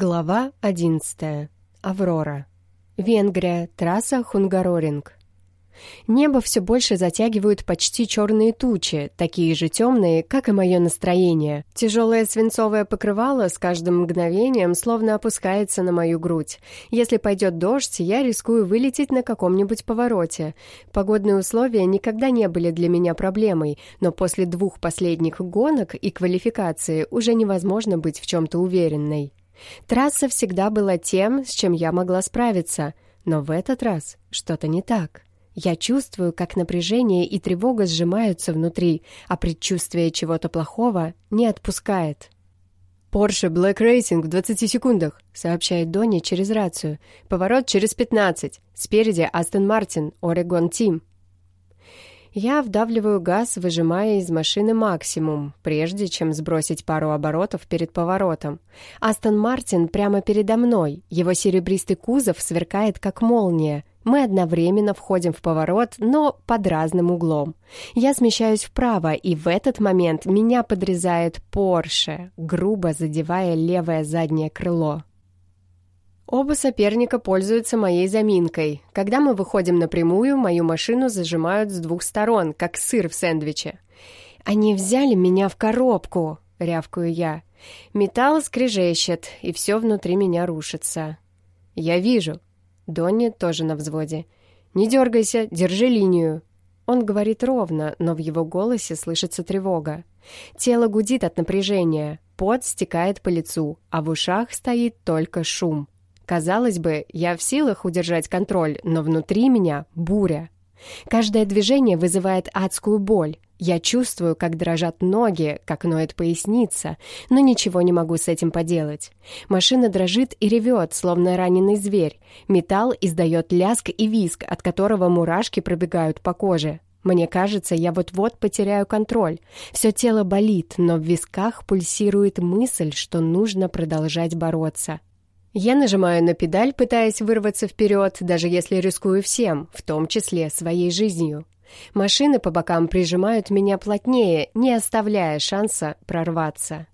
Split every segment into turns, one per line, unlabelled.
Глава 11. Аврора. Венгрия. Трасса Хунгароринг. Небо все больше затягивают почти черные тучи, такие же темные, как и мое настроение. Тяжелое свинцовое покрывало с каждым мгновением словно опускается на мою грудь. Если пойдет дождь, я рискую вылететь на каком-нибудь повороте. Погодные условия никогда не были для меня проблемой, но после двух последних гонок и квалификации уже невозможно быть в чем-то уверенной. Трасса всегда была тем, с чем я могла справиться, но в этот раз что-то не так. Я чувствую, как напряжение и тревога сжимаются внутри, а предчувствие чего-то плохого не отпускает.
«Порше Black Racing в 20 секундах», — сообщает Донни через рацию. «Поворот через 15. Спереди Астон Мартин, Орегон Тим».
Я вдавливаю газ, выжимая из машины максимум, прежде чем сбросить пару оборотов перед поворотом. Астон Мартин прямо передо мной, его серебристый кузов сверкает как молния. Мы одновременно входим в поворот, но под разным углом. Я смещаюсь вправо, и в этот момент меня подрезает Порше, грубо задевая левое заднее крыло. Оба соперника пользуются моей заминкой. Когда мы выходим напрямую, мою машину зажимают с двух сторон, как сыр в сэндвиче. «Они взяли меня в коробку!» — рявкаю я. Металл скрежещет, и все внутри меня рушится. «Я вижу». Донни тоже на взводе. «Не дергайся, держи линию». Он говорит ровно, но в его голосе слышится тревога. Тело гудит от напряжения, пот стекает по лицу, а в ушах стоит только шум. Казалось бы, я в силах удержать контроль, но внутри меня буря. Каждое движение вызывает адскую боль. Я чувствую, как дрожат ноги, как ноет поясница, но ничего не могу с этим поделать. Машина дрожит и ревет, словно раненый зверь. Металл издает ляск и визг, от которого мурашки пробегают по коже. Мне кажется, я вот-вот потеряю контроль. Все тело болит, но в висках пульсирует мысль, что нужно продолжать бороться. Я нажимаю на педаль, пытаясь вырваться вперед, даже если рискую всем, в том числе своей жизнью. Машины по бокам прижимают меня плотнее, не оставляя шанса прорваться.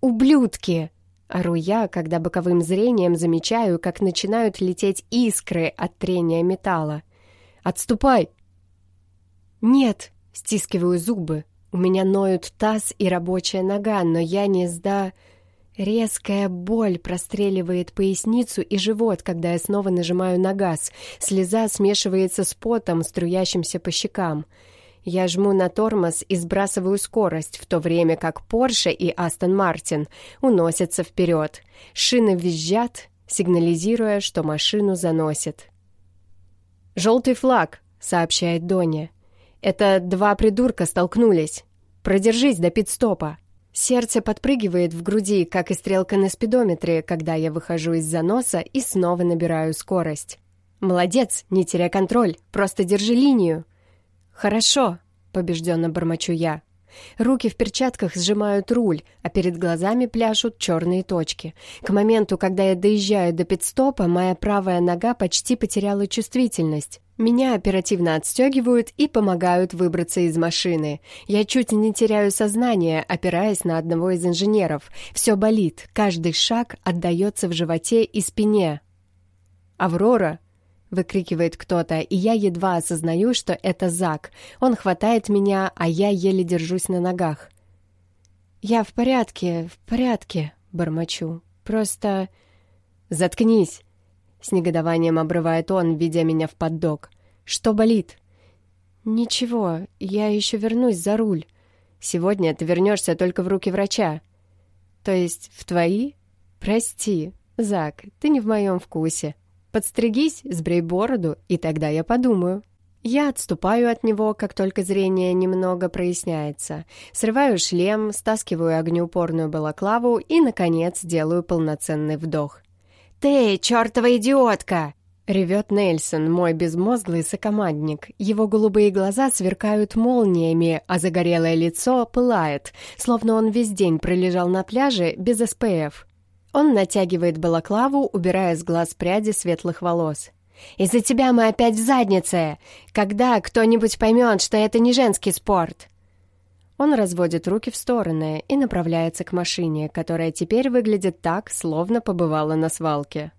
«Ублюдки!» — ору я, когда боковым зрением замечаю, как начинают лететь искры от трения металла. «Отступай!» «Нет!» — стискиваю зубы. У меня ноют таз и рабочая нога, но я не сда... Резкая боль простреливает поясницу и живот, когда я снова нажимаю на газ. Слеза смешивается с потом, струящимся по щекам. Я жму на тормоз и сбрасываю скорость, в то время как Порше и Астон Мартин уносятся вперед. Шины визжат, сигнализируя, что машину заносит.
«Желтый флаг», — сообщает Доня. «Это два придурка столкнулись. Продержись до пит-стопа».
Сердце подпрыгивает в груди, как и стрелка на спидометре, когда я выхожу из заноса и снова набираю скорость. «Молодец, не теряй контроль, просто держи линию». «Хорошо», — побежденно бормочу я. Руки в перчатках сжимают руль, а перед глазами пляшут черные точки. К моменту, когда я доезжаю до пидстопа, моя правая нога почти потеряла чувствительность. Меня оперативно отстегивают и помогают выбраться из машины. Я чуть не теряю сознание, опираясь на одного из инженеров. Все болит, каждый шаг отдается в животе и спине. «Аврора!» — выкрикивает кто-то, и я едва осознаю, что это Зак. Он хватает меня, а я еле держусь на ногах. «Я в порядке, в порядке», — бормочу. «Просто...» «Заткнись!» С негодованием обрывает он, ведя меня в поддог. «Что болит?» «Ничего, я еще вернусь за руль. Сегодня ты вернешься только в руки врача». «То есть в твои?» «Прости, Зак, ты не в моем вкусе. Подстригись, сбрей бороду, и тогда я подумаю». Я отступаю от него, как только зрение немного проясняется. Срываю шлем, стаскиваю огнеупорную балаклаву и, наконец, делаю полноценный вдох. «Ты, чертова идиотка!» Ревет Нельсон, мой безмозглый сокомандник. Его голубые глаза сверкают молниями, а загорелое лицо пылает, словно он весь день пролежал на пляже без СПФ. Он натягивает балаклаву, убирая с глаз пряди светлых волос. «Из-за тебя мы опять в заднице! Когда кто-нибудь поймет, что это не женский спорт?» Он разводит руки в стороны и направляется к машине, которая теперь выглядит так, словно побывала на свалке.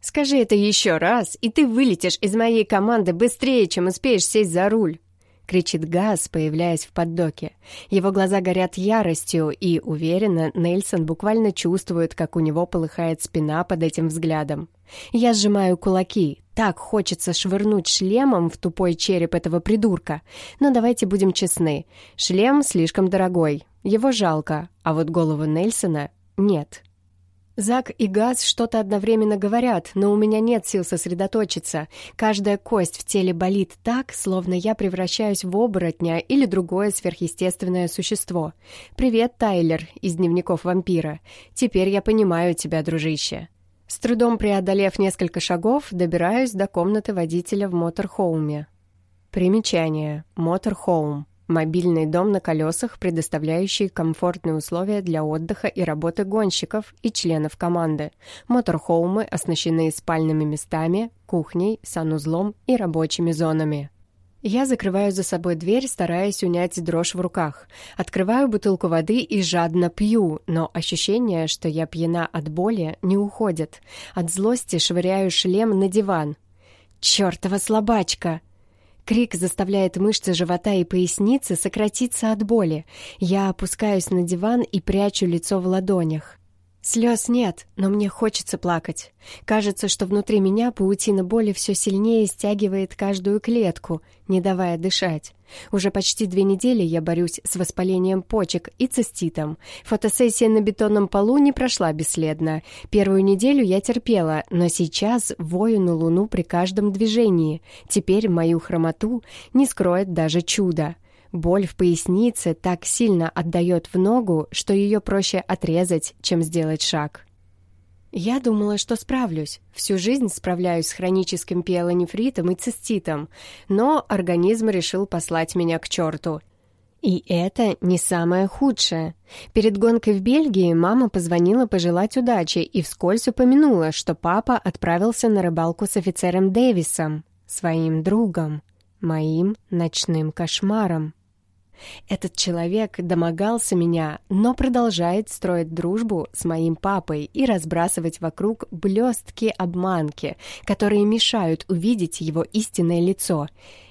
«Скажи это еще раз, и ты вылетишь из моей команды быстрее, чем успеешь сесть за руль!» — кричит Газ, появляясь в поддоке. Его глаза горят яростью, и, уверенно, Нельсон буквально чувствует, как у него полыхает спина под этим взглядом. Я сжимаю кулаки. Так хочется швырнуть шлемом в тупой череп этого придурка. Но давайте будем честны. Шлем слишком дорогой. Его жалко, а вот голову Нельсона нет. Зак и Газ что-то одновременно говорят, но у меня нет сил сосредоточиться. Каждая кость в теле болит так, словно я превращаюсь в оборотня или другое сверхъестественное существо. «Привет, Тайлер» из дневников вампира. «Теперь я понимаю тебя, дружище». С трудом преодолев несколько шагов, добираюсь до комнаты водителя в моторхоуме. Примечание. Моторхоум. Мобильный дом на колесах, предоставляющий комфортные условия для отдыха и работы гонщиков и членов команды. Моторхоумы оснащены спальными местами, кухней, санузлом и рабочими зонами. Я закрываю за собой дверь, стараясь унять дрожь в руках. Открываю бутылку воды и жадно пью, но ощущение, что я пьяна от боли, не уходит. От злости швыряю шлем на диван. «Чёртова слабачка!» Крик заставляет мышцы живота и поясницы сократиться от боли. Я опускаюсь на диван и прячу лицо в ладонях. Слез нет, но мне хочется плакать. Кажется, что внутри меня паутина боли все сильнее стягивает каждую клетку, не давая дышать. Уже почти две недели я борюсь с воспалением почек и циститом. Фотосессия на бетонном полу не прошла бесследно. Первую неделю я терпела, но сейчас вою на луну при каждом движении. Теперь мою хромоту не скроет даже чудо. Боль в пояснице так сильно отдает в ногу, что ее проще отрезать, чем сделать шаг. Я думала, что справлюсь. Всю жизнь справляюсь с хроническим пиелонефритом и циститом, но организм решил послать меня к черту. И это не самое худшее. Перед гонкой в Бельгии мама позвонила пожелать удачи и вскользь упомянула, что папа отправился на рыбалку с офицером Дэвисом, своим другом, моим ночным кошмаром. Этот человек домогался меня, но продолжает строить дружбу с моим папой и разбрасывать вокруг блестки обманки, которые мешают увидеть его истинное лицо.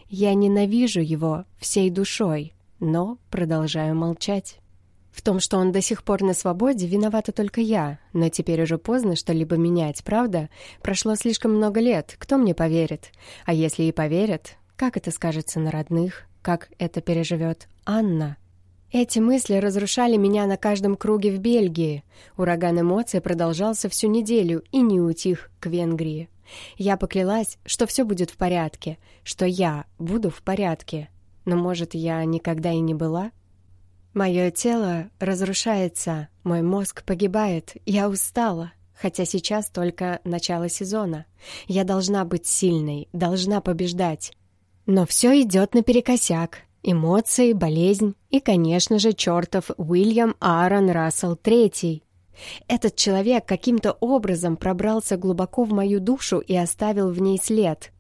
Я ненавижу его всей душой, но продолжаю молчать. В том, что он до сих пор на свободе, виновата только я. Но теперь уже поздно что-либо менять, правда? Прошло слишком много лет, кто мне поверит? А если и поверят, как это скажется на родных? Как это переживет Анна? Эти мысли разрушали меня на каждом круге в Бельгии. Ураган эмоций продолжался всю неделю и не утих к Венгрии. Я поклялась, что все будет в порядке, что я буду в порядке. Но, может, я никогда и не была? Мое тело разрушается, мой мозг погибает, я устала. Хотя сейчас только начало сезона. Я должна быть сильной, должна побеждать. Но все идет наперекосяк. Эмоции, болезнь и, конечно же, чертов Уильям Аарон Рассел Третий. Этот человек каким-то образом пробрался глубоко в мою душу и оставил в ней след.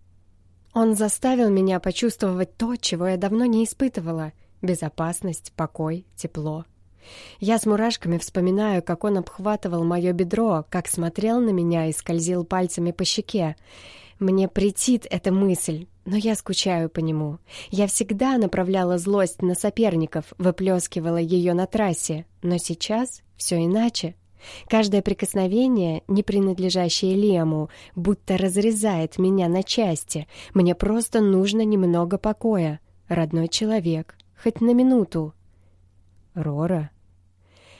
Он заставил меня почувствовать то, чего я давно не испытывала — безопасность, покой, тепло. Я с мурашками вспоминаю, как он обхватывал мое бедро, как смотрел на меня и скользил пальцами по щеке. Мне претит эта мысль, но я скучаю по нему. Я всегда направляла злость на соперников, выплескивала ее на трассе, но сейчас все иначе. Каждое прикосновение, не принадлежащее Лему, будто разрезает меня на части. Мне просто нужно немного покоя. Родной человек, хоть на минуту. Рора.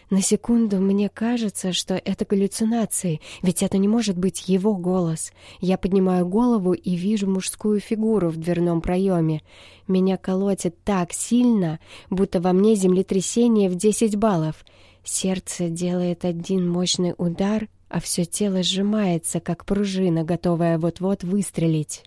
На секунду мне кажется, что это галлюцинации, ведь это не может быть его голос. Я поднимаю голову и вижу мужскую фигуру в дверном проеме. Меня колотит так сильно, будто во мне землетрясение в 10 баллов. Сердце делает один мощный удар, а все тело сжимается, как пружина, готовая вот-вот выстрелить.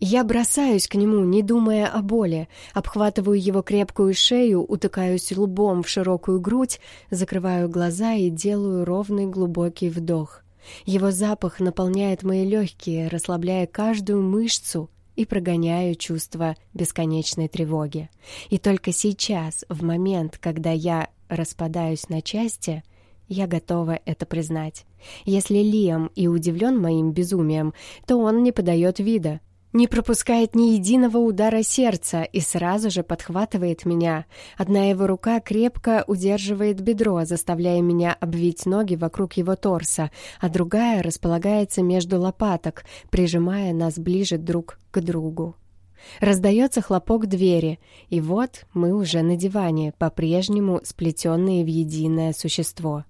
Я бросаюсь к нему, не думая о боли, обхватываю его крепкую шею, утыкаюсь лбом в широкую грудь, закрываю глаза и делаю ровный глубокий вдох. Его запах наполняет мои легкие, расслабляя каждую мышцу и прогоняю чувство бесконечной тревоги. И только сейчас, в момент, когда я распадаюсь на части, я готова это признать. Если Лиам и удивлен моим безумием, то он не подает вида, не пропускает ни единого удара сердца и сразу же подхватывает меня. Одна его рука крепко удерживает бедро, заставляя меня обвить ноги вокруг его торса, а другая располагается между лопаток, прижимая нас ближе друг к другу. Раздается хлопок двери, и вот мы уже на диване, по-прежнему сплетенные в единое существо.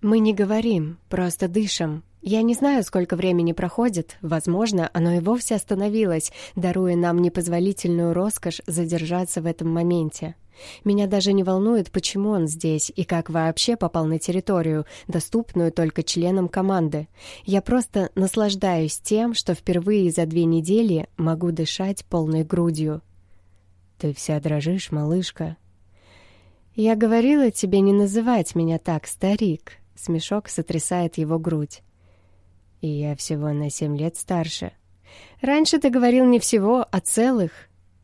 Мы не говорим, просто дышим, я не знаю, сколько времени проходит, возможно, оно и вовсе остановилось, даруя нам непозволительную роскошь задержаться в этом моменте. Меня даже не волнует, почему он здесь и как вообще попал на территорию, доступную только членам команды. Я просто наслаждаюсь тем, что впервые за две недели могу дышать полной грудью. «Ты вся дрожишь, малышка». «Я говорила тебе не называть меня так, старик», — смешок сотрясает его грудь. И я всего на семь лет старше. Раньше ты говорил не всего, а целых.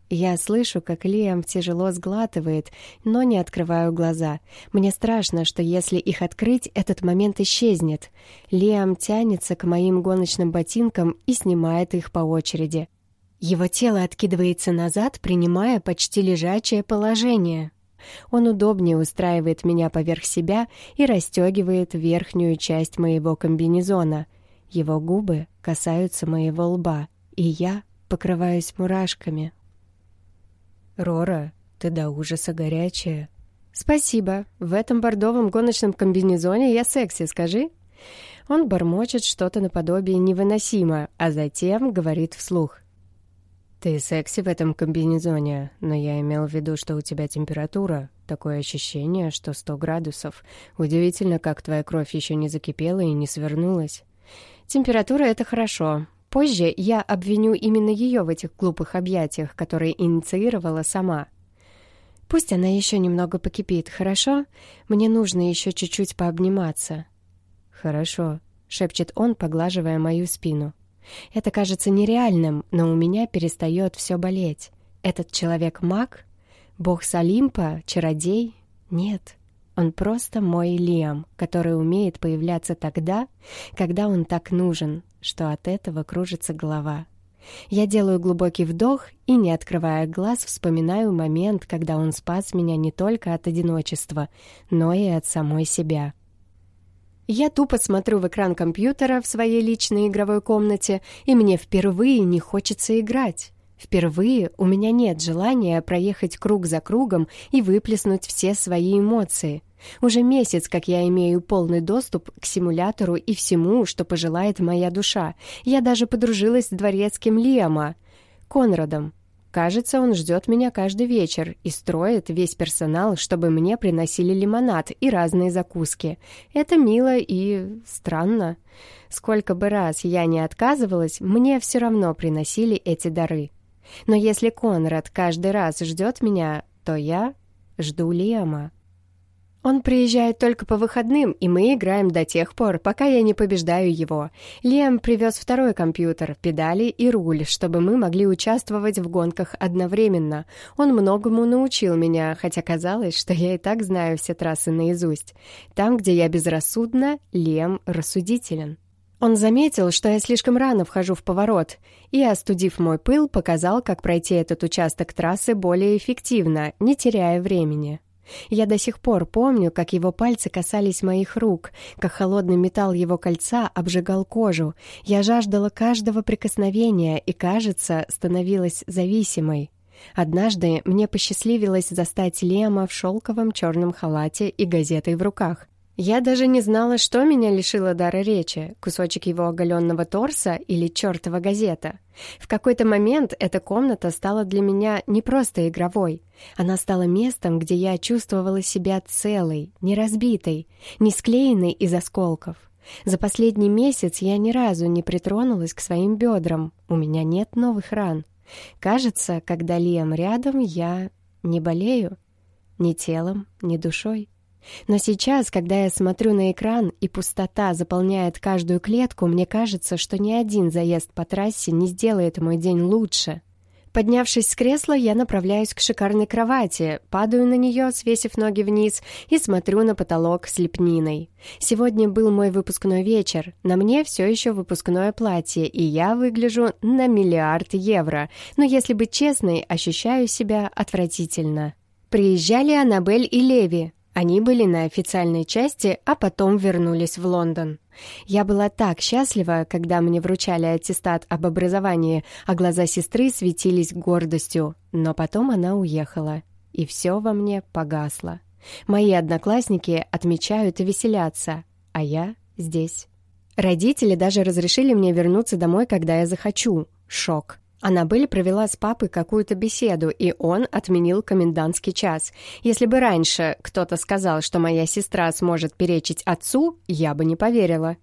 Я слышу, как Лиам тяжело сглатывает, но не открываю глаза. Мне страшно, что если их открыть, этот момент исчезнет. Лиам тянется к моим гоночным ботинкам и снимает их по очереди. Его тело откидывается назад, принимая почти лежачее положение. Он удобнее устраивает меня поверх себя и расстегивает верхнюю часть моего комбинезона — его губы касаются моего лба, и я покрываюсь мурашками. «Рора, ты до ужаса горячая». «Спасибо. В этом бордовом гоночном комбинезоне я секси, скажи». Он бормочет что-то наподобие невыносимо, а затем говорит вслух. «Ты секси в этом комбинезоне, но я имел в виду, что у тебя температура. Такое ощущение, что сто градусов. Удивительно, как твоя кровь еще не закипела и не свернулась». Температура — это хорошо. Позже я обвиню именно ее в этих глупых объятиях, которые инициировала сама. Пусть она еще немного покипит, хорошо? Мне нужно еще чуть-чуть пообниматься. «Хорошо», — шепчет он, поглаживая мою спину. Это кажется нереальным, но у меня перестает все болеть. Этот человек маг? Бог Салимпа? Чародей? Нет. Он просто мой Лиам, который умеет появляться тогда, когда он так нужен, что от этого кружится голова. Я делаю глубокий вдох и, не открывая глаз, вспоминаю момент, когда он спас меня не только от одиночества, но и от самой себя. Я тупо смотрю в экран компьютера в своей личной игровой комнате, и мне впервые не хочется играть. Впервые у меня нет желания проехать круг за кругом и выплеснуть все свои эмоции. Уже месяц, как я имею полный доступ к симулятору и всему, что пожелает моя душа. Я даже подружилась с дворецким Лиама, Конрадом. Кажется, он ждет меня каждый вечер и строит весь персонал, чтобы мне приносили лимонад и разные закуски. Это мило и странно. Сколько бы раз я не отказывалась, мне все равно приносили эти дары. Но если Конрад каждый раз ждет меня, то я жду Лиама. Он приезжает только по выходным, и мы играем до тех пор, пока я не побеждаю его. Лиам привез второй компьютер, педали и руль, чтобы мы могли участвовать в гонках одновременно. Он многому научил меня, хотя казалось, что я и так знаю все трассы наизусть. Там, где я безрассудна, Лиам рассудителен. Он заметил, что я слишком рано вхожу в поворот, и, остудив мой пыл, показал, как пройти этот участок трассы более эффективно, не теряя времени. Я до сих пор помню, как его пальцы касались моих рук, как холодный металл его кольца обжигал кожу. Я жаждала каждого прикосновения и, кажется, становилась зависимой. Однажды мне посчастливилось застать Лема в шелковом черном халате и газетой в руках. Я даже не знала, что меня лишило дара речи, кусочек его оголенного торса или чертова газета. В какой-то момент эта комната стала для меня не просто игровой. Она стала местом, где я чувствовала себя целой, не разбитой, не склеенной из осколков. За последний месяц я ни разу не притронулась к своим бедрам, у меня нет новых ран. Кажется, когда Лиам рядом, я не болею ни телом, ни душой. Но сейчас, когда я смотрю на экран и пустота заполняет каждую клетку, мне кажется, что ни один заезд по трассе не сделает мой день лучше. Поднявшись с кресла, я направляюсь к шикарной кровати, падаю на нее, свесив ноги вниз, и смотрю на потолок с лепниной. Сегодня был мой выпускной вечер, на мне все еще выпускное платье, и я выгляжу на миллиард евро, но если быть честной, ощущаю себя отвратительно. Приезжали Аннабель и Леви, они были на официальной части, а потом вернулись в Лондон. Я была так счастлива, когда мне вручали аттестат об образовании, а глаза сестры светились гордостью. Но потом она уехала, и все во мне погасло. Мои одноклассники отмечают и веселятся, а я здесь. Родители даже разрешили мне вернуться домой, когда я захочу. Шок. Аннабель провела с папой какую-то беседу, и он отменил комендантский час. Если бы раньше кто-то сказал, что моя сестра сможет перечить отцу, я бы не поверила.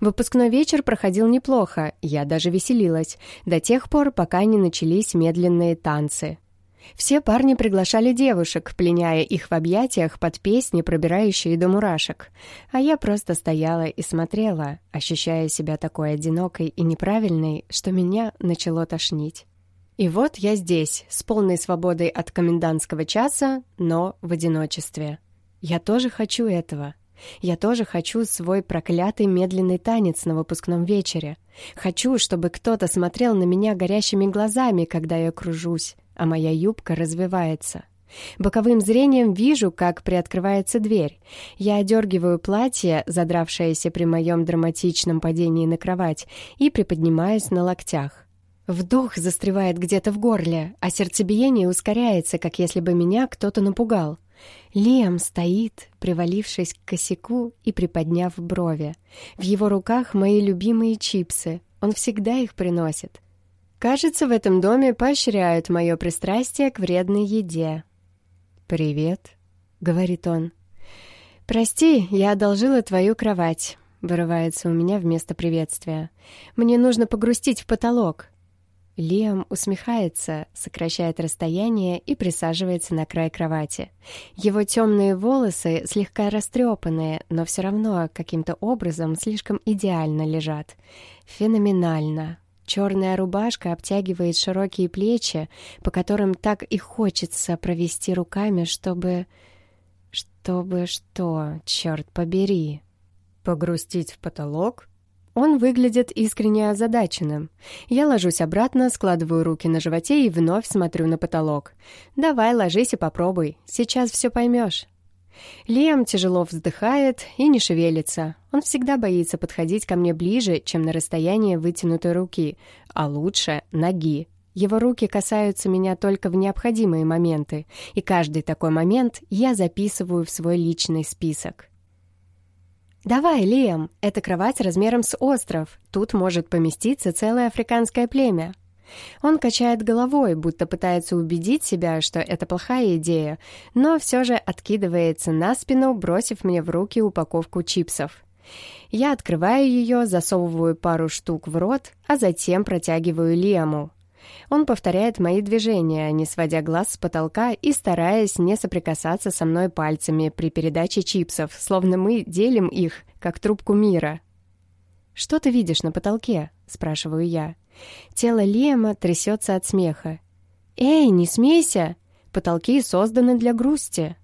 Выпускной вечер проходил неплохо, я даже веселилась, до тех пор, пока не начались медленные танцы. Все парни приглашали девушек, пленяя их в объятиях под песни, пробирающие до мурашек. А я просто стояла и смотрела, ощущая себя такой одинокой и неправильной, что меня начало тошнить. И вот я здесь, с полной свободой от комендантского часа, но в одиночестве. Я тоже хочу этого. Я тоже хочу свой проклятый медленный танец на выпускном вечере. Хочу, чтобы кто-то смотрел на меня горящими глазами, когда я кружусь а моя юбка развивается. Боковым зрением вижу, как приоткрывается дверь. Я одергиваю платье, задравшееся при моем драматичном падении на кровать, и приподнимаюсь на локтях. Вдох застревает где-то в горле, а сердцебиение ускоряется, как если бы меня кто-то напугал. Лиам стоит, привалившись к косяку и приподняв брови. В его руках мои любимые чипсы. Он всегда их приносит. Кажется, в этом доме поощряют мое пристрастие к вредной еде. «Привет», — говорит он. «Прости, я одолжила твою кровать», — вырывается у меня вместо приветствия. «Мне нужно погрустить в потолок». Лиам усмехается, сокращает расстояние и присаживается на край кровати. Его темные волосы слегка растрепанные, но все равно каким-то образом слишком идеально лежат. Феноменально. Черная рубашка обтягивает широкие плечи, по которым так и хочется провести руками, чтобы... Чтобы что, черт побери? Погрустить в потолок? Он выглядит искренне озадаченным. Я ложусь обратно, складываю руки на животе и вновь смотрю на потолок. «Давай, ложись и попробуй. Сейчас все поймешь». Лиам тяжело вздыхает и не шевелится. Он всегда боится подходить ко мне ближе, чем на расстояние вытянутой руки, а лучше — ноги. Его руки касаются меня только в необходимые моменты, и каждый такой момент я записываю в свой личный список. «Давай, Лиам, эта кровать размером с остров. Тут может поместиться целое африканское племя. Он качает головой, будто пытается убедить себя, что это плохая идея, но все же откидывается на спину, бросив мне в руки упаковку чипсов. Я открываю ее, засовываю пару штук в рот, а затем протягиваю Лиаму. Он повторяет мои движения, не сводя глаз с потолка и стараясь не соприкасаться со мной пальцами при передаче чипсов, словно мы делим их, как трубку мира. «Что ты видишь на потолке?» — спрашиваю я. Тело Лема трясется от смеха. «Эй, не смейся! Потолки созданы для грусти!»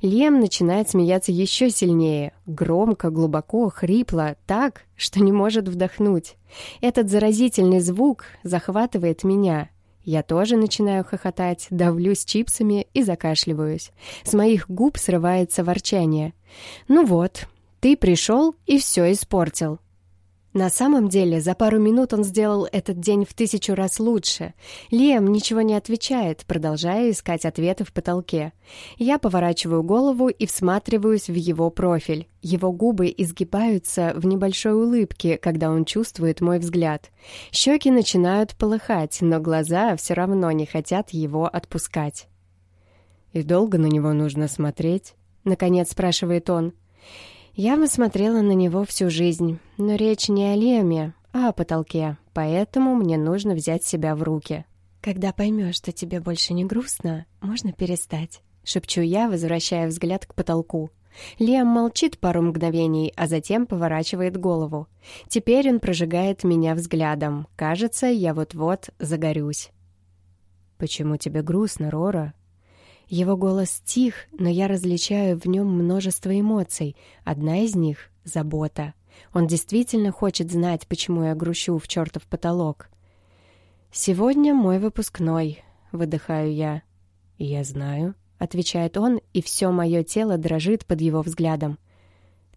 Лем начинает смеяться еще сильнее, громко, глубоко, хрипло, так, что не может вдохнуть. Этот заразительный звук захватывает меня. Я тоже начинаю хохотать, давлюсь чипсами и закашливаюсь. С моих губ срывается ворчание. «Ну вот, ты пришел и все испортил. На самом деле, за пару минут он сделал этот день в тысячу раз лучше. Лиам ничего не отвечает, продолжая искать ответы в потолке. Я поворачиваю голову и всматриваюсь в его профиль. Его губы изгибаются в небольшой улыбке, когда он чувствует мой взгляд. Щеки начинают полыхать, но глаза все равно не хотят его отпускать. «И долго на него нужно смотреть?» — наконец спрашивает он. Я бы смотрела на него всю жизнь, но речь не о Леме, а о потолке, поэтому мне нужно взять себя в руки. «Когда поймешь, что тебе больше не грустно, можно перестать», — шепчу я, возвращая взгляд к потолку. Лиам молчит пару мгновений, а затем поворачивает голову. Теперь он прожигает меня взглядом. Кажется, я вот-вот загорюсь.
«Почему тебе грустно, Рора?»
Его голос тих, но я различаю в нем множество эмоций. Одна из них — забота. Он действительно хочет знать, почему я грущу в чертов потолок. «Сегодня мой выпускной», — выдыхаю я.
«Я знаю», —
отвечает он, и все мое тело дрожит под его взглядом.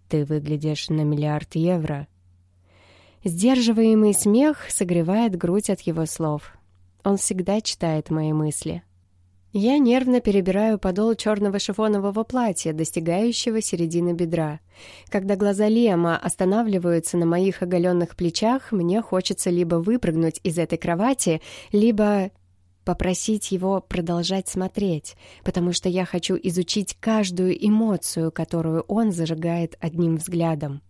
«Ты выглядишь на миллиард евро».
Сдерживаемый смех согревает грудь от его слов. Он всегда читает мои мысли. Я нервно перебираю подол черного шифонового платья, достигающего середины бедра. Когда глаза Лема останавливаются на моих оголенных плечах, мне хочется либо выпрыгнуть из этой кровати, либо попросить его продолжать смотреть, потому что я хочу изучить каждую эмоцию, которую он зажигает одним взглядом.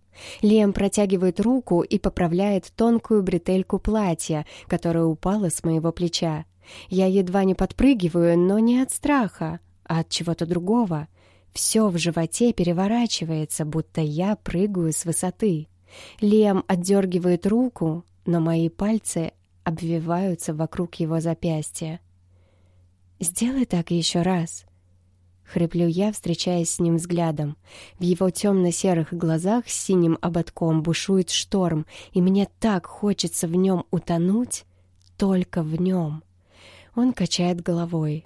Лем протягивает руку и поправляет тонкую бретельку платья, которая упала с моего плеча. Я едва не подпрыгиваю, но не от страха, а от чего-то другого. Все в животе переворачивается, будто я прыгаю с высоты. Лем отдергивает руку, но мои пальцы обвиваются вокруг его запястья. «Сделай так еще раз», — хриплю я, встречаясь с ним взглядом. В его темно-серых глазах с синим ободком бушует шторм, и мне так хочется в нем утонуть, только в нем. Он качает головой.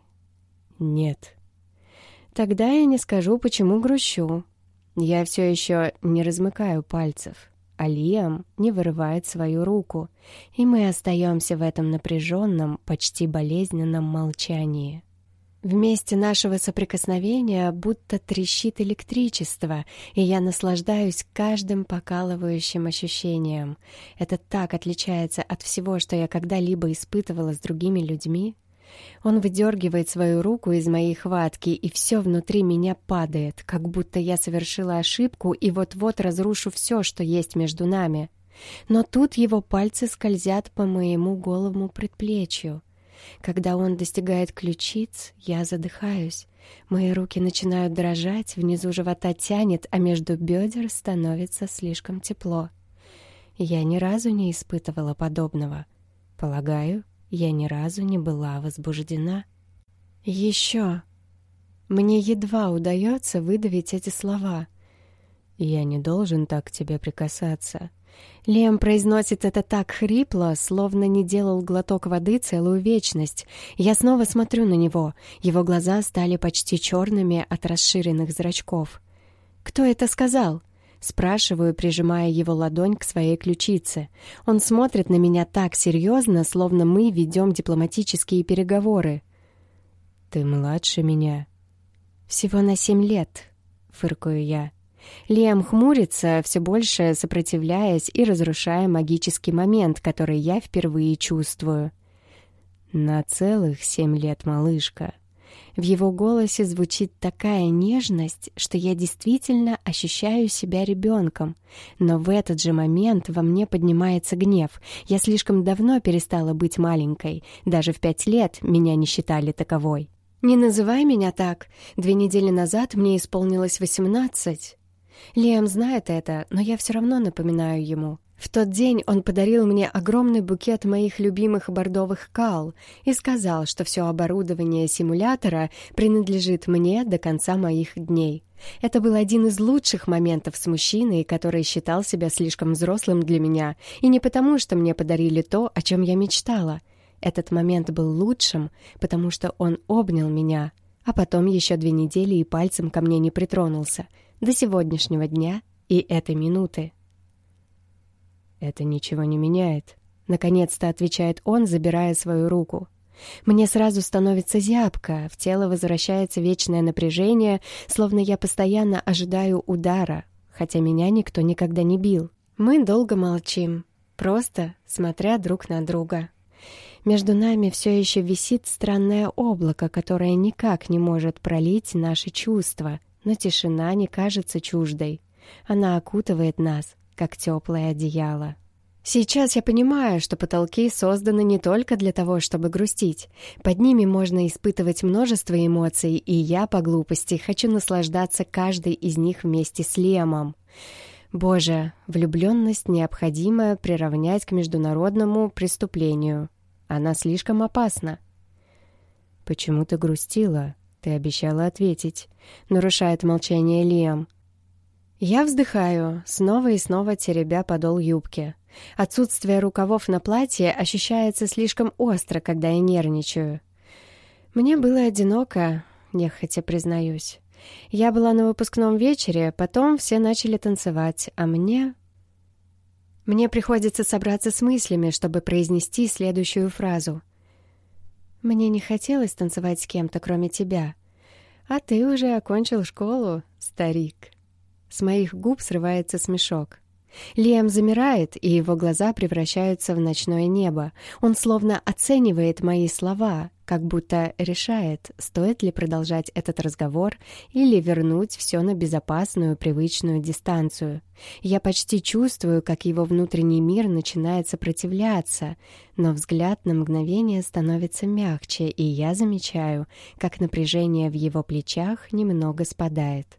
«Нет». «Тогда я не скажу, почему грущу. Я все еще не размыкаю пальцев, а не вырывает свою руку, и мы остаемся в этом напряженном, почти болезненном молчании». В месте нашего соприкосновения будто трещит электричество, и я наслаждаюсь каждым покалывающим ощущением. Это так отличается от всего, что я когда-либо испытывала с другими людьми. Он выдергивает свою руку из моей хватки, и все внутри меня падает, как будто я совершила ошибку и вот-вот разрушу все, что есть между нами. Но тут его пальцы скользят по моему голому предплечью — когда он достигает ключиц, я задыхаюсь. Мои руки начинают дрожать, внизу живота тянет, а между бедер становится слишком тепло. Я ни разу не испытывала подобного. Полагаю, я ни разу не была возбуждена. Еще. Мне едва удается выдавить эти слова.
Я не должен так к тебе прикасаться.
Лем произносит это так хрипло, словно не делал глоток воды целую вечность. Я снова смотрю на него. Его глаза стали почти черными от расширенных зрачков. «Кто это сказал?» Спрашиваю, прижимая его ладонь к своей ключице. Он смотрит на меня так серьезно, словно мы ведем дипломатические переговоры.
«Ты младше меня».
«Всего на семь лет», — фыркаю я. Лиам хмурится, все больше сопротивляясь и разрушая магический момент, который я впервые чувствую.
«На целых семь лет, малышка».
В его голосе звучит такая нежность, что я действительно ощущаю себя ребенком. Но в этот же момент во мне поднимается гнев. Я слишком давно перестала быть маленькой. Даже в пять лет меня не считали таковой. «Не называй меня так. Две недели назад мне исполнилось восемнадцать». Лиам знает это, но я все равно напоминаю ему. В тот день он подарил мне огромный букет моих любимых бордовых кал и сказал, что все оборудование симулятора принадлежит мне до конца моих дней. Это был один из лучших моментов с мужчиной, который считал себя слишком взрослым для меня, и не потому, что мне подарили то, о чем я мечтала. Этот момент был лучшим, потому что он обнял меня, а потом еще две недели и пальцем ко мне не притронулся — до сегодняшнего дня и этой минуты.
«Это ничего не меняет», —
наконец-то отвечает он, забирая свою руку. Мне сразу становится зябко, в тело возвращается вечное напряжение, словно я постоянно ожидаю удара, хотя меня никто никогда не бил. Мы долго молчим, просто смотря друг на друга. Между нами все еще висит странное облако, которое никак не может пролить наши чувства, но тишина не кажется чуждой. Она окутывает нас, как теплое одеяло. Сейчас я понимаю, что потолки созданы не только для того, чтобы грустить. Под ними можно испытывать множество эмоций, и я, по глупости, хочу наслаждаться каждой из них вместе с Лемом. Боже, влюбленность необходимо приравнять к международному преступлению. Она слишком опасна. «Почему ты грустила?» Ты обещала ответить. Нарушает молчание Лиам. Я вздыхаю, снова и снова теребя подол юбки. Отсутствие рукавов на платье ощущается слишком остро, когда я нервничаю. Мне было одиноко, нехотя признаюсь. Я была на выпускном вечере, потом все начали танцевать, а мне... Мне приходится собраться с мыслями, чтобы произнести следующую фразу. Мне не хотелось танцевать с кем-то, кроме тебя. А ты уже окончил школу, старик. С моих губ срывается смешок. Лиам замирает, и его глаза превращаются в ночное небо. Он словно оценивает мои слова, как будто решает, стоит ли продолжать этот разговор или вернуть все на безопасную, привычную дистанцию. Я почти чувствую, как его внутренний мир начинает сопротивляться, но взгляд на мгновение становится мягче, и я замечаю, как напряжение в его плечах немного спадает.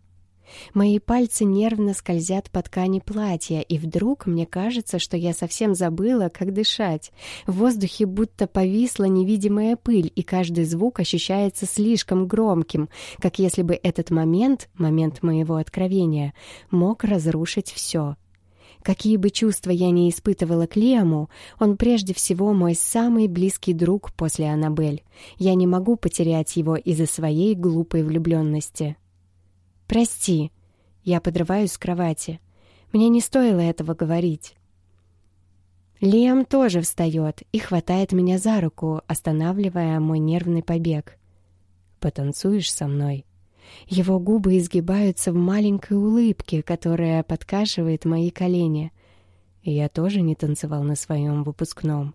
Мои пальцы нервно скользят по ткани платья, и вдруг мне кажется, что я совсем забыла, как дышать. В воздухе будто повисла невидимая пыль, и каждый звук ощущается слишком громким, как если бы этот момент, момент моего откровения, мог разрушить все. Какие бы чувства я ни испытывала к Лиаму, он прежде всего мой самый близкий друг после Аннабель. Я не могу потерять его из-за своей глупой влюбленности. «Прости». Я подрываюсь с кровати. Мне не стоило этого говорить. Лиам тоже встает и хватает меня за руку, останавливая мой нервный побег. «Потанцуешь со мной?» Его губы изгибаются в маленькой улыбке, которая подкашивает мои колени. Я тоже не танцевал на своем выпускном.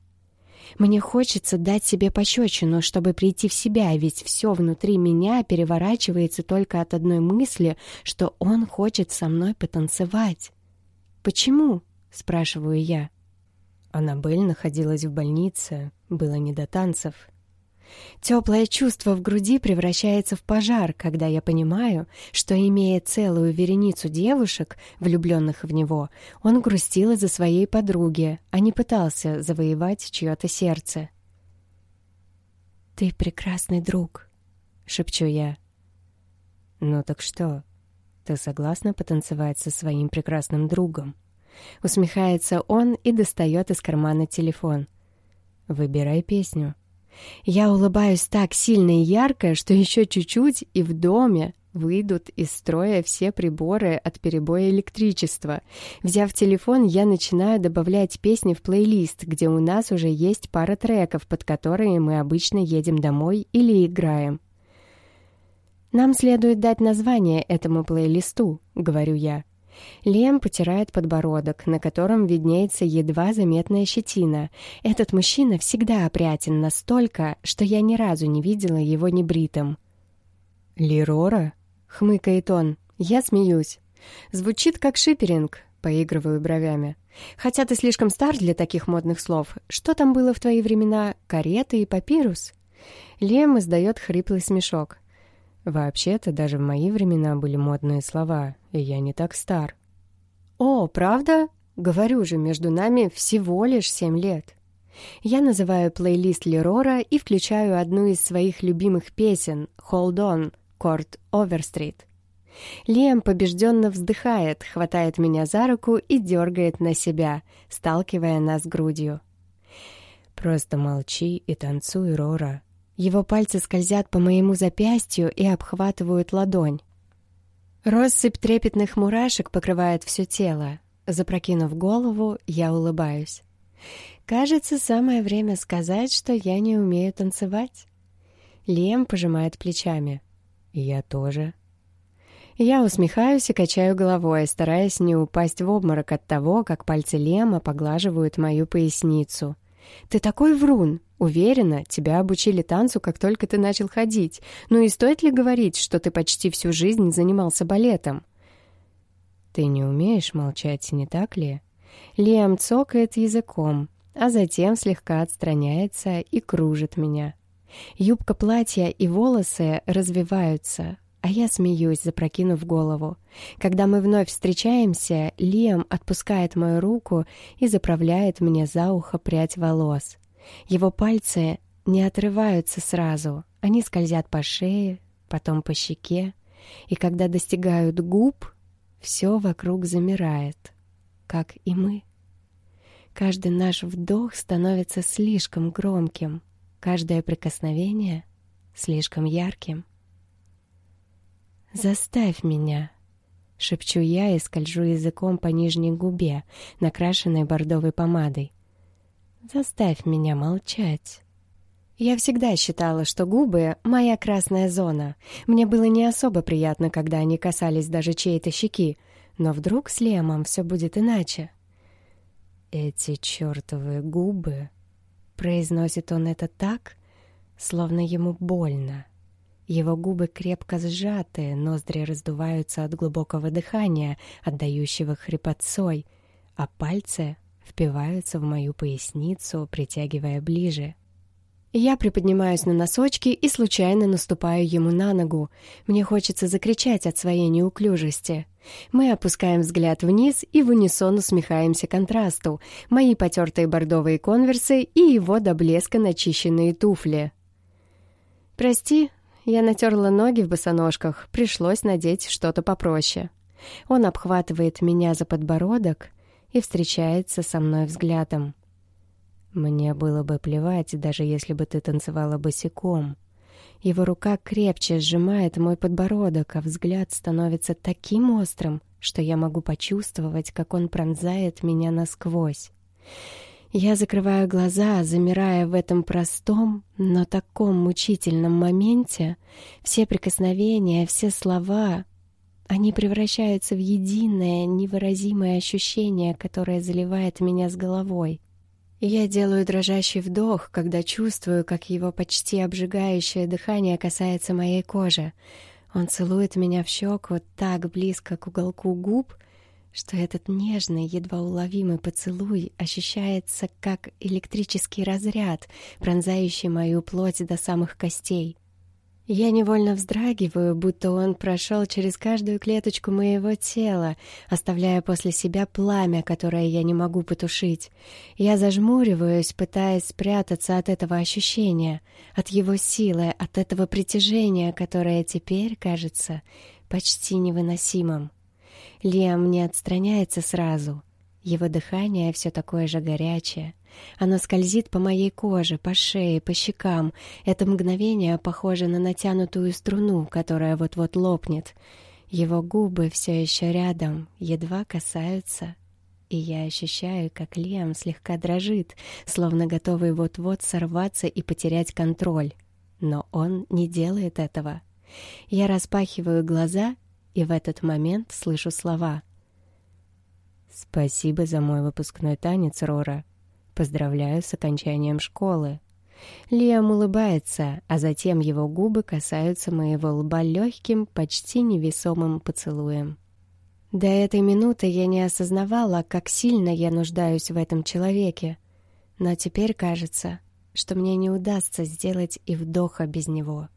Мне хочется дать себе пощечину, чтобы прийти в себя, ведь все внутри меня переворачивается только от одной мысли, что он хочет со мной потанцевать. «Почему?» — спрашиваю я. Аннабель находилась в больнице, было не до танцев. Теплое чувство в груди превращается в пожар, когда я понимаю, что, имея целую вереницу девушек, влюбленных в него, он грустил из-за своей подруги, а не пытался завоевать чье-то сердце. «Ты прекрасный друг», — шепчу я. «Ну так что, ты согласна потанцевать со своим прекрасным другом?» Усмехается он и достает из кармана телефон. «Выбирай песню». Я улыбаюсь так сильно и ярко, что еще чуть-чуть и в доме выйдут из строя все приборы от перебоя электричества. Взяв телефон, я начинаю добавлять песни в плейлист, где у нас уже есть пара треков, под которые мы обычно едем домой или играем. «Нам следует дать название этому плейлисту», — говорю я. Лем потирает подбородок, на котором виднеется едва заметная щетина. Этот мужчина всегда опрятен настолько, что я ни разу не видела его небритым. «Лерора?» — хмыкает он. Я смеюсь. Звучит как шиперинг, поигрываю бровями. Хотя ты слишком стар для таких модных слов. Что там было в твои времена? Карета и папирус? Лем издает хриплый смешок. Вообще-то даже в мои времена были модные слова, и я не так стар. «О, правда? Говорю же, между нами всего лишь семь лет». Я называю плейлист Лерора и включаю одну из своих любимых песен «Hold On» Корт Оверстрит. Лиам побежденно вздыхает, хватает меня за руку и дергает на себя, сталкивая нас грудью. «Просто молчи и танцуй, Рора», его пальцы скользят по моему запястью и обхватывают ладонь. Россыпь трепетных мурашек покрывает все тело. Запрокинув голову, я улыбаюсь. Кажется, самое время сказать, что я не умею танцевать. Лем пожимает плечами. Я тоже. Я усмехаюсь и качаю головой, стараясь не упасть в обморок от того, как пальцы Лема поглаживают мою поясницу. «Ты такой врун!» Уверена, тебя обучили танцу, как только ты начал ходить. Ну и стоит ли говорить, что ты почти всю жизнь занимался балетом? Ты не умеешь молчать, не так ли? Лиам цокает языком, а затем слегка отстраняется и кружит меня. Юбка платья и волосы развиваются, а я смеюсь, запрокинув голову. Когда мы вновь встречаемся, Лиам отпускает мою руку и заправляет мне за ухо прядь волос. Его пальцы не отрываются сразу, они скользят по шее, потом по щеке, и когда достигают губ, все вокруг замирает, как и мы. Каждый наш вдох становится слишком громким, каждое прикосновение слишком ярким. «Заставь меня!» — шепчу я и скольжу языком по нижней губе, накрашенной бордовой помадой. «Заставь меня молчать!» Я всегда считала, что губы — моя красная зона. Мне было не особо приятно, когда они касались даже чьей-то щеки, но вдруг с Лемом все будет иначе. «Эти чертовы губы...» Произносит он это так, словно ему больно. Его губы крепко сжаты, ноздри раздуваются от глубокого дыхания, отдающего хрипотцой, а пальцы впиваются в мою поясницу, притягивая ближе. Я приподнимаюсь на носочки и случайно наступаю ему на ногу. Мне хочется закричать от своей неуклюжести. Мы опускаем взгляд вниз и в унисон усмехаемся контрасту. Мои потертые бордовые конверсы и его до блеска начищенные туфли. «Прости, я натерла ноги в босоножках, пришлось надеть что-то попроще». Он обхватывает меня за подбородок и встречается со мной взглядом. Мне было бы плевать, даже если бы ты танцевала босиком. Его рука крепче сжимает мой подбородок, а взгляд становится таким острым, что я могу почувствовать, как он пронзает меня насквозь. Я закрываю глаза, замирая в этом простом, но таком мучительном моменте. Все прикосновения, все слова, они превращаются в единое, невыразимое ощущение, которое заливает меня с головой. Я делаю дрожащий вдох, когда чувствую, как его почти обжигающее дыхание касается моей кожи. Он целует меня в щеку так близко к уголку губ, что этот нежный, едва уловимый поцелуй ощущается как электрический разряд, пронзающий мою плоть до самых костей. Я невольно вздрагиваю, будто он прошел через каждую клеточку моего тела, оставляя после себя пламя, которое я не могу потушить. Я зажмуриваюсь, пытаясь спрятаться от этого ощущения, от его силы, от этого притяжения, которое теперь кажется почти невыносимым. Лиам не отстраняется сразу. Его дыхание все такое же горячее — оно скользит по моей коже, по шее, по щекам. Это мгновение похоже на натянутую струну, которая вот-вот лопнет. Его губы все еще рядом, едва касаются. И я ощущаю, как Лиам слегка дрожит, словно готовый вот-вот сорваться и потерять контроль. Но он не делает этого. Я распахиваю глаза и в этот момент слышу слова. «Спасибо за мой выпускной танец, Рора. Поздравляю с окончанием школы. Лиам улыбается, а затем его губы касаются моего лба легким, почти невесомым поцелуем. До этой минуты я не осознавала, как сильно я нуждаюсь в этом человеке. Но теперь кажется, что мне не удастся сделать и вдоха без него.